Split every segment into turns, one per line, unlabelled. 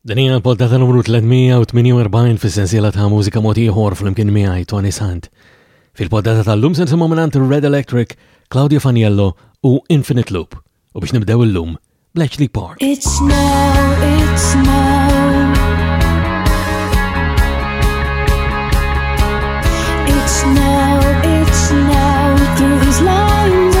Dan hija l-poddata numru 348 fis-sensiela ta' mużika mod ieħor flimkien miegħi Tony Sant. Fil-poddata tal-lum se nisimgħu mingħand Red Electric, Claudio Faniello u Infinite Loop. U biex nibdew illum, Bletchley Park.
It's now, it's now. It's now, it's now through these lines.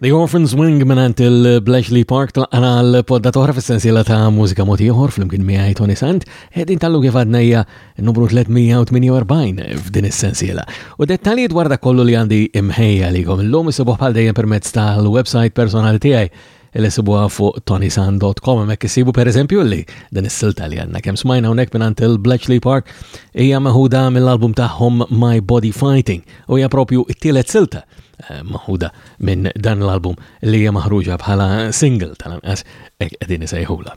The
Orphan's Wing minant il-Bletchley Park tlaqna l-podda toħra fil-sensiela ta' mużika motiħor fl-imkien miħaj Tony Sant, edin tal-lu kif għadnejja numru 348 f'din il-sensiela. U dettali dwar da kollu li għandi imħejja li kom l-lum s-subuħ bħal dejjem permezz tal-website personali tijaj li sibuha fuq tonisan.com hemmhekk isibu pereżempju li din is-silta li għandna kemm smajna hawnhekk mingħand il-Bletchley Park hija meħuda mill-album tagħhom My Body Fighting u hija propju t-tielet silta eh, maħuda minn dan l-album li hija maħruġa bħala single tal-anqas qegħdin isejħula.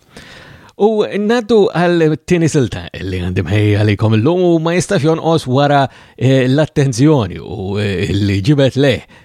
U naddu għal tini silta li għandim ħejja li kom l-lum u ma jistax jonqos wara eh, l-attenzjoni u eh, li ġibet leħ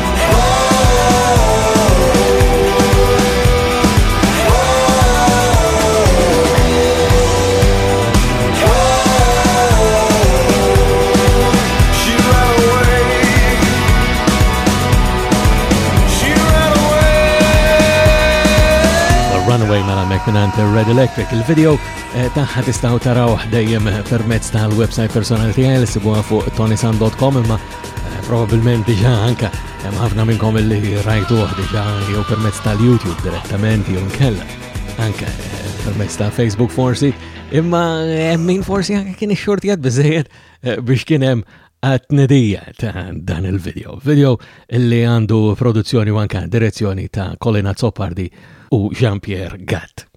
Red Electric. Il-video eh, taħħa tistaw taraw dejjem permezz tal-website personali tiegħi li sibuha fuq tonisan.com imma Eh, Probabilment diġa anka hemm ħafna minnkom li rajtu diġa jew permezz tal-YouTube direttament jew nkella anka eh, permezz ta' Facebook forsi, imma eh, min forsi anka kien ix-xortijat biżejjed biex kien hemm għat-nedija ta' dan il-video. Video li għandu produzzjoni u anka direzzjoni ta' Colin Azzopardi u Jean-Pierre Gatt.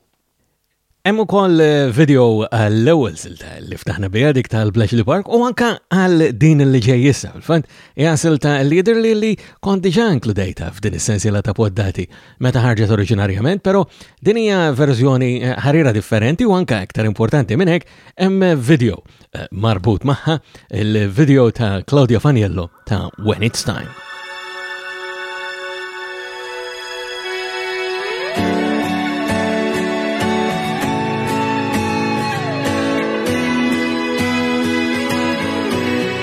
Hemm ukoll eh, video għall-ewwel silta li ftaħna biha dik tal-Bletchley Park u anka għal din li ġej issa. Fil-fatt hija silta li jidher li li kont diġà inkludejta f'din is-sensiela ta' poddati meta ħarġet oriġinarjament, però din hija verżjoni eh, ħarira differenti u anka iktar importanti minn hekk Hemm video eh, marbut magħha, il-video ta' Claudia Faniello ta' When It's Time.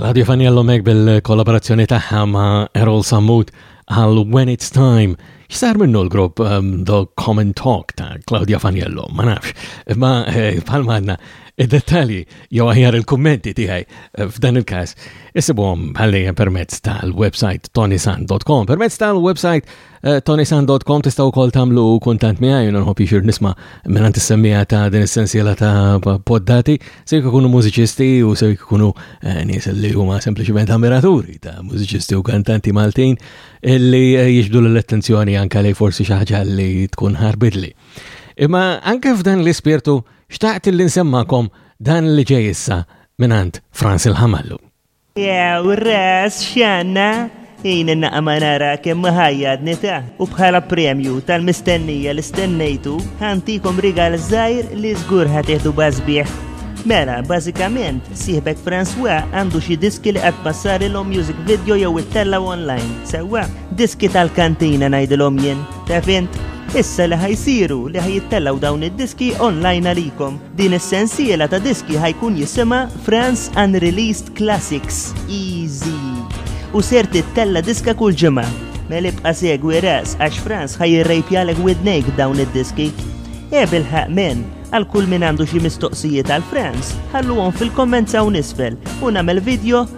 Claudia Faniello mek bil-kollaborazzjoni tagħha ma' Errol Sammut għal When It's Time. X'sar minnu l-grupp um, The Common Talk ta' Claudia Faniello, ma nafx. Ma eh, bħalma għandna id-dettalji jew aħjar il-kummenti tiegħi eh, f'dan il-każ isibuhom bħalli permezz tal-website tonisan.com, permezz tal-website Eh, TonySan.com tistaw kol tamlu kontant mija, jina nħob jixir nisma minnant t-semmija ta' din essenzjela ta' poddati, se kunu mużiċisti u se kunu eh, nies li huma sempliciment ammiraturi ta' mużiċisti u kantanti Maltin illi eh, jiġdu l-attenzjoni anka li forsi xaħġa li tkun ħarbidli. Imma anke f'dan l-ispirtu xtaqt li nsemmakom dan li ġej issa minnant Franz il-Ħamallu.
Jew res xenna, jien in-naqma nara kemm ħajja dnita u bħala premju tal-mistennija li stennejtu ħantikom rigal żgħir li żgur ħatieħdu bażbieħ. Mela, bażikament, sieħbek Franswa għandu xi diski li qed passarilhom music video jew it-tella online. Sewwa, diski tal-kantina ngħidilhom jien, ta' fint, issa li ħajsiru li ħajittellaw dawn id-diski online għalikom. Din is-sensiela ta' diski ħa jkun jisimha France Unreleased Classics, EZ, u ser tittella diska kull ġimgħa. Mel ibqa' segwi ras għax France ħa jirrejpjalek widnejk dawn id-diski. E bilħaq men, għal kull min għandu xi mistoqsijiet għal France, ħalluhom fil-comments hawn isfel u nagħmel video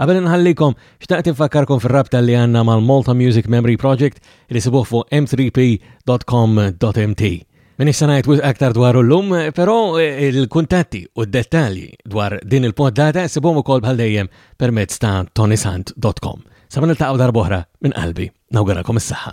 Qabel inħallikom, xtaqt infakkarkom fir-rabta li għandna mal-Malta Music Memory Project li sibuh fuq m3p.com.mt. Min issa ngħid wisq aktar dwaru llum, però eh, il-kuntatti u d-dettalji dwar din il-poddata sibuhom ukoll bħal dejjem permezz ta' tonisant.com. Sabban il-taqgħu darbohra minn qalbi, nawgurakom is-saħħa.